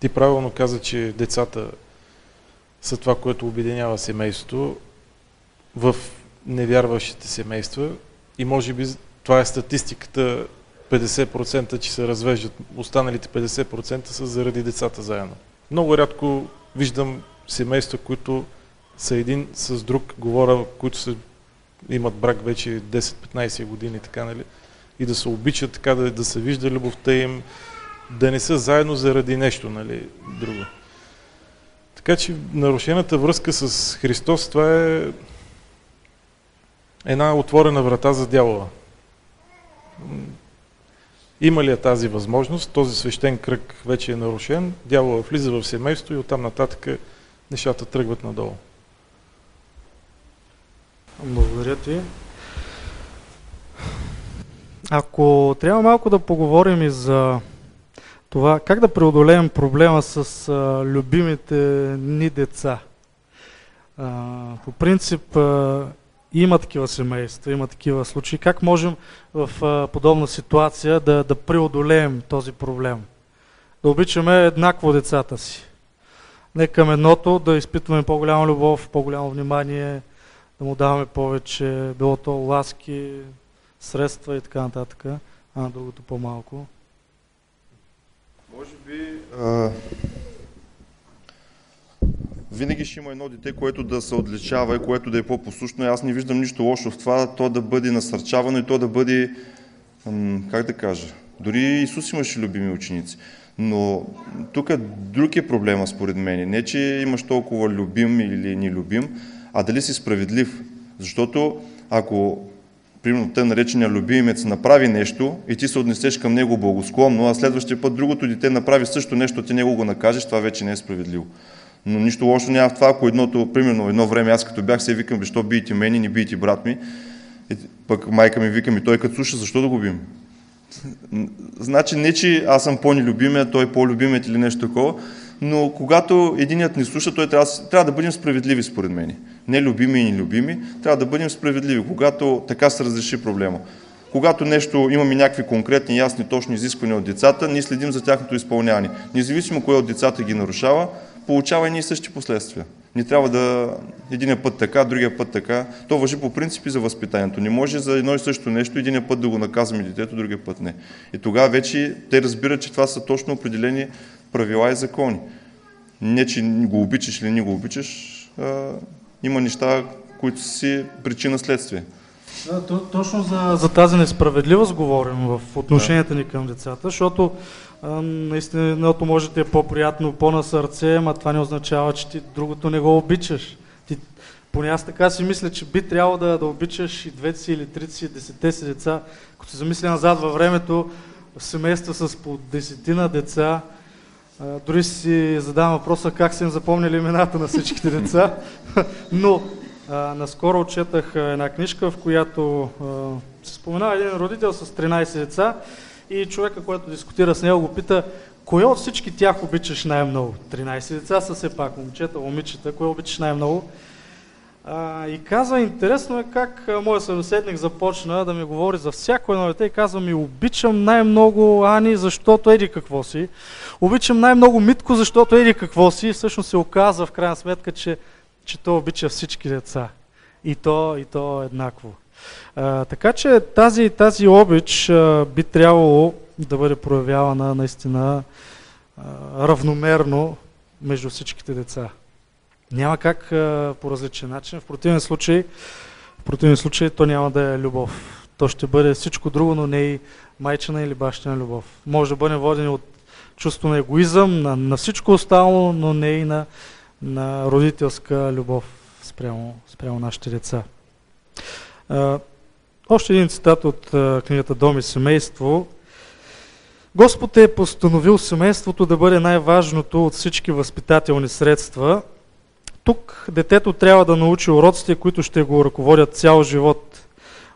Ти правилно каза, че децата са това, което обединява семейството в невярващите семейства и може би това е статистиката 50%, че се развеждат, останалите 50% са заради децата заедно. Много рядко виждам семейства, които са един с друг, говоря, които са, имат брак вече 10-15 години, така, нали? и да се обичат, така да, да се вижда любовта им, да не са заедно заради нещо, нали, друго. Така че нарушената връзка с Христос, това е една отворена врата за дявола. Има ли е тази възможност? Този свещен кръг вече е нарушен, дявола влиза в семейство и оттам нататък нещата тръгват надолу. Благодаря ти. Ако трябва малко да поговорим и за това, как да преодолеем проблема с а, любимите ни деца. А, по принцип а, има такива семейства, има такива случаи. Как можем в подобна ситуация да, да преодолеем този проблем? Да обичаме еднакво децата си. Не към едното да изпитваме по-голяма любов, по-голямо внимание, да му даваме повече, било то ласки, средства и така нататък, а на другото по-малко. Може би а, винаги ще има едно дете, което да се отличава и което да е по-послушно. Аз не виждам нищо лошо в това, то да бъде насърчавано и то да бъде, как да кажа, дори Исус имаше любими ученици. Но тук друг е проблема според мен. Не, че имаш толкова любим или нелюбим, а дали си справедлив. Защото ако примерно те наречения любимец направи нещо и ти се отнесеш към него благосклонно, а следващия път другото дете направи също нещо, ти него го накажеш, това вече не е справедливо. Но нищо лошо няма в това, ако едното, примерно едно време аз като бях се викам, защо биете мене, не биете брат ми, и пък майка ми вика ми, той като слуша, защо да го бим? Значи не, че аз съм по-нелюбимия, той е по-любимият или нещо такова, но когато единият ни слуша, той трябва, трябва да бъдем справедливи според мен. Не любими и нелюбими, трябва да бъдем справедливи, когато така се разреши проблема. Когато нещо имаме някакви конкретни, ясни, точни изисквания от децата, ние следим за тяхното изпълняване. Независимо кое от децата ги нарушава, получава и ние същи последствия. Не трябва да един път така, другия път така. То въжи по принципи за възпитанието. Не може за едно и също нещо един път да го наказваме детето, другия път не. И тогава вече те разбират, че това са точно определени правила и закони. Не, че го обичаш или не го обичаш, а, има неща, които си причина-следствие. Да, то, точно за, за тази несправедливост говорим в отношенията ни към децата, защото наистина едното може да е по-приятно, по-на сърце, ама това не означава, че ти другото не го обичаш. Ти, поне аз така си мисля, че би трябвало да, да обичаш и двете си или трите си, десетте си деца. Като се замисля назад във времето, семейства с по десетина деца, дори си задавам въпроса как са им запомнили имената на всичките деца, но а, наскоро отчетах една книжка, в която а, се споменава един родител с 13 деца и човека, който дискутира с него, го пита, кое от всички тях обичаш най-много? 13 деца са все пак, момчета, момичета, кое обичаш най-много? А, и казва, интересно е как моят събеседник започна да ми говори за всяко едно дете и казва ми, обичам най-много Ани, защото еди какво си. Обичам най-много Митко, защото еди какво си. И всъщност се оказва в крайна сметка, че че той обича всички деца. И то, и то еднакво. А, така че тази, тази обич а, би трябвало да бъде проявявана наистина а, равномерно между всичките деца. Няма как а, по различен начин. В противен случай, в противен случай то няма да е любов. То ще бъде всичко друго, но не и майчина или бащина любов. Може да бъде водени от чувство на егоизъм, на, на всичко останало, но не и на на родителска любов спрямо, спрямо нашите деца. Още един цитат от книгата Дом и семейство. Господ е постановил семейството да бъде най-важното от всички възпитателни средства. Тук детето трябва да научи уроците, които ще го ръководят цял живот.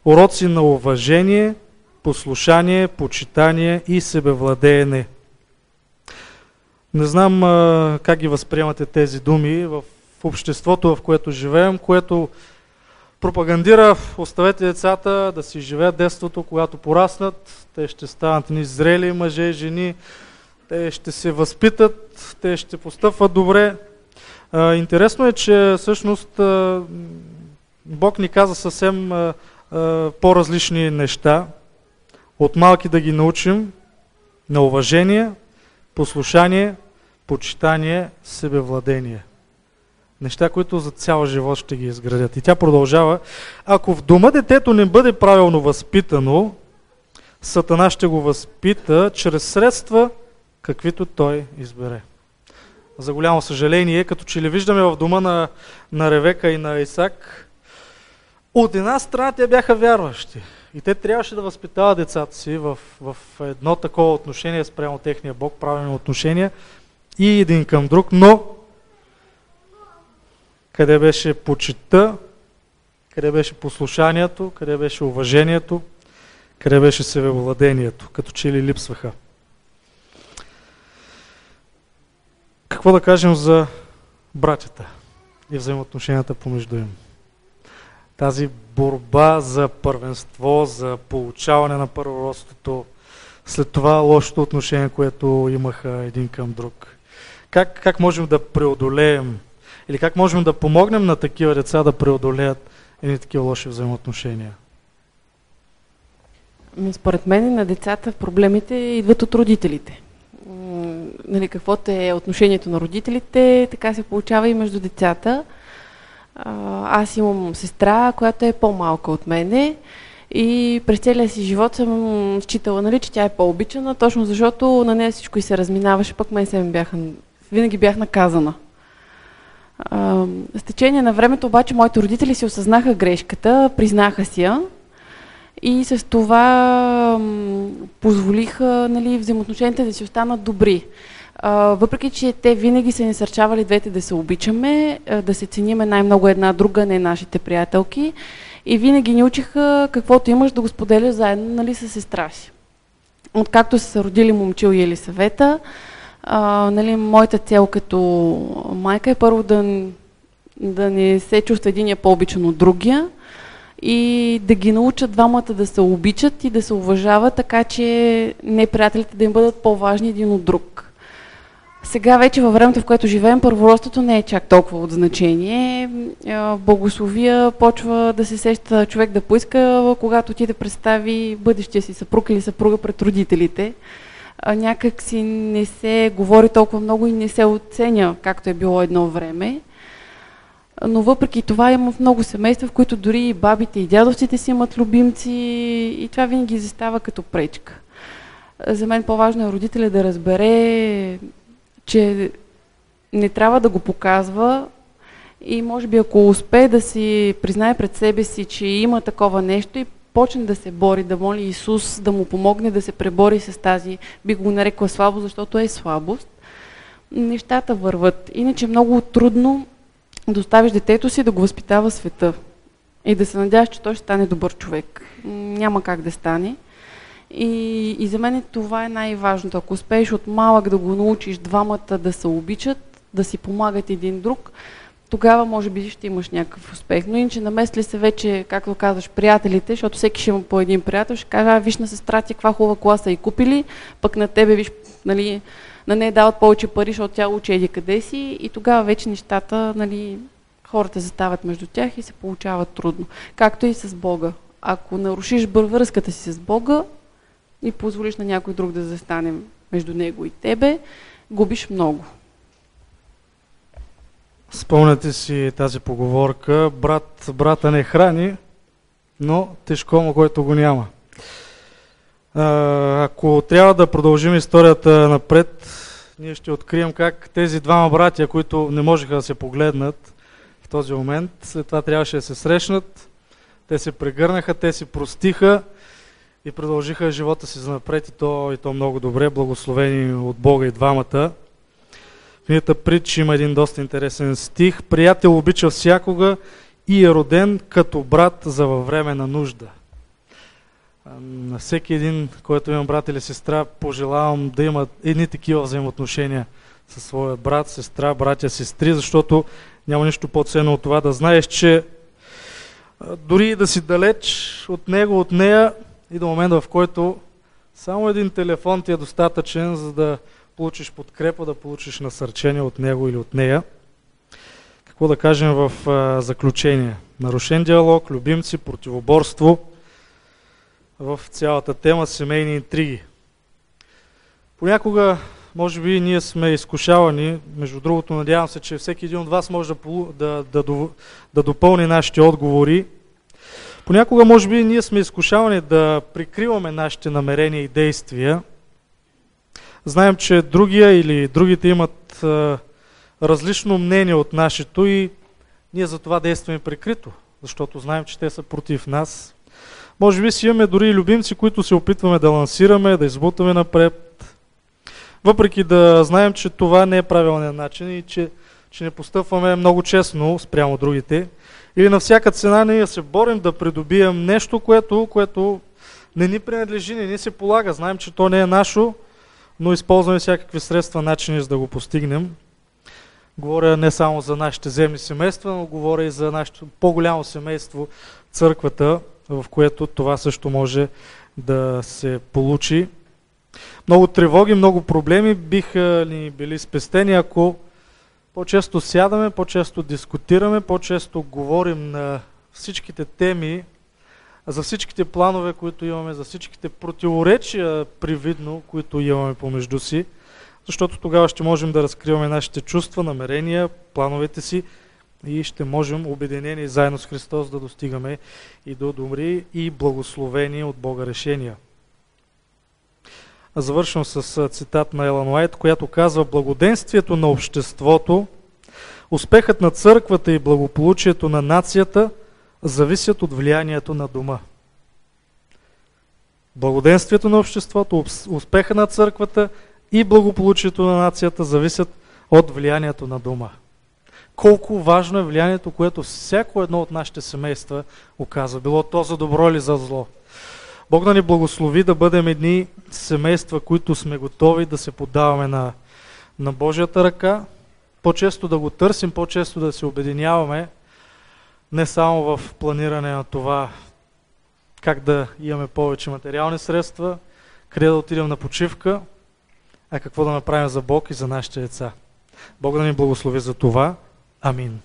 Уроци на уважение, послушание, почитание и себевладеене. Не знам как ги възприемате тези думи в обществото, в което живеем, което пропагандира, оставете децата да си живеят детството, когато пораснат, те ще станат ни зрели мъже, жени, те ще се възпитат, те ще постъпват добре. Интересно е, че всъщност Бог ни каза съвсем по-различни неща. От малки да ги научим на уважение, послушание, почитание, себевладение. Неща, които за цял живот ще ги изградят. И тя продължава. Ако в дома детето не бъде правилно възпитано, Сатана ще го възпита чрез средства, каквито той избере. За голямо съжаление, като че ли виждаме в дома на, на Ревека и на Исак, от една страна те бяха вярващи. И те трябваше да възпитават децата си в, в едно такова отношение спрямо техния Бог, правилно отношение, и един към друг, но къде беше почита, къде беше послушанието, къде беше уважението, къде беше себевладението, като че ли липсваха. Какво да кажем за братята и взаимоотношенията помежду им? Тази борба за първенство, за получаване на първородството, след това лошото отношение, което имаха един към друг как, как можем да преодолеем или как можем да помогнем на такива деца да преодолеят едни такива лоши взаимоотношения? Ами, според мен на децата проблемите идват от родителите. Нали, каквото е отношението на родителите, така се получава и между децата. Аз имам сестра, която е по-малка от мене и през целия си живот съм считала, нали, че тя е по-обичана, точно защото на нея всичко и се разминаваше, пък мен се бяха винаги бях наказана. С течение на времето обаче моите родители си осъзнаха грешката, признаха си я и с това позволиха нали, взаимоотношенията да си останат добри. Въпреки, че те винаги са насърчавали двете да се обичаме, да се цениме най-много една друга, не нашите приятелки и винаги ни учиха каквото имаш да го споделя заедно нали, с сестра си. Откакто са родили момчил и Елисавета, а, нали, моята цел като майка е първо да, да не се чувства единия по-обичан от другия и да ги научат двамата да се обичат и да се уважават, така че неприятелите да им бъдат по-важни един от друг. Сега вече във времето, в което живеем, първородството не е чак толкова от значение. В Богословия почва да се сеща човек да поиска, когато ти да представи бъдещия си съпруг или съпруга пред родителите. Някак си не се говори толкова много и не се оценя, както е било едно време. Но въпреки това има в много семейства, в които дори и бабите и дядовците си имат любимци и това винаги застава като пречка. За мен по-важно е родителя да разбере че не трябва да го показва и може би ако успее да си признае пред себе си, че има такова нещо и почне да се бори, да моли Исус да му помогне да се пребори с тази, би го нарекла слабост, защото е слабост, нещата върват. Иначе много трудно да оставиш детето си да го възпитава света и да се надяваш, че той ще стане добър човек. Няма как да стане. И, и за мен това е най-важното. Ако успееш от малък да го научиш двамата да се обичат, да си помагат един друг, тогава може би ще имаш някакъв успех. Но иначе намесли се вече, както казваш, приятелите, защото всеки ще има по един приятел, ще каже, а виж на сестра ти каква хубава класа и купили, пък на тебе, виж, нали, на нея дават повече пари, защото тя учи еди къде си и тогава вече нещата, нали, хората застават между тях и се получават трудно. Както и с Бога. Ако нарушиш връзката си с Бога, и позволиш на някой друг да застане между него и тебе, губиш много. Спомняте си тази поговорка, брат брата не храни, но тежко му, който го няма. Ако трябва да продължим историята напред, ние ще открием как тези двама братя, които не можеха да се погледнат в този момент, след това трябваше да се срещнат, те се прегърнаха, те се простиха и продължиха живота си за напред и то, и то много добре, благословени от Бога и двамата. Книгата притча има един доста интересен стих. Приятел обича всякога и е роден като брат за във време на нужда. На всеки един, който има брат или сестра, пожелавам да има едни такива взаимоотношения със своя брат, сестра, братя, сестри, защото няма нищо по-ценно от това да знаеш, че дори да си далеч от него, от нея, и до момента, в който само един телефон ти е достатъчен, за да получиш подкрепа, да получиш насърчение от него или от нея. Какво да кажем в а, заключение? Нарушен диалог, любимци, противоборство в цялата тема семейни интриги. Понякога, може би, ние сме изкушавани, между другото, надявам се, че всеки един от вас може да, да, да, да допълни нашите отговори Понякога, може би, ние сме изкушавани да прикриваме нашите намерения и действия. Знаем, че другия или другите имат а, различно мнение от нашето и ние за това действаме прикрито, защото знаем, че те са против нас. Може би си имаме дори любимци, които се опитваме да лансираме, да избутаме напред, въпреки да знаем, че това не е правилният начин и че, че не постъпваме много честно спрямо другите – или на всяка цена ние се борим да придобием нещо, което, което не ни принадлежи, не ни се полага. Знаем, че то не е нашо, но използваме всякакви средства, начини за да го постигнем. Говоря не само за нашите земни семейства, но говоря и за нашето по-голямо семейство, църквата, в което това също може да се получи. Много тревоги, много проблеми биха ни били спестени, ако по-често сядаме, по-често дискутираме, по-често говорим на всичките теми, за всичките планове, които имаме, за всичките противоречия, привидно, които имаме помежду си, защото тогава ще можем да разкриваме нашите чувства, намерения, плановете си и ще можем обединени заедно с Христос да достигаме и до добри и благословени от Бога решения. Завършвам с цитат на Елан Уайт, която казва Благоденствието на обществото, успехът на църквата и благополучието на нацията зависят от влиянието на дома. Благоденствието на обществото, успеха на църквата и благополучието на нацията зависят от влиянието на дома. Колко важно е влиянието, което всяко едно от нашите семейства оказва, било то за добро или за зло. Бог да ни благослови да бъдем едни семейства, които сме готови да се подаваме на, на Божията ръка, по-често да го търсим, по-често да се обединяваме, не само в планиране на това как да имаме повече материални средства, къде да отидем на почивка, а какво да направим за Бог и за нашите деца. Бог да ни благослови за това. Амин.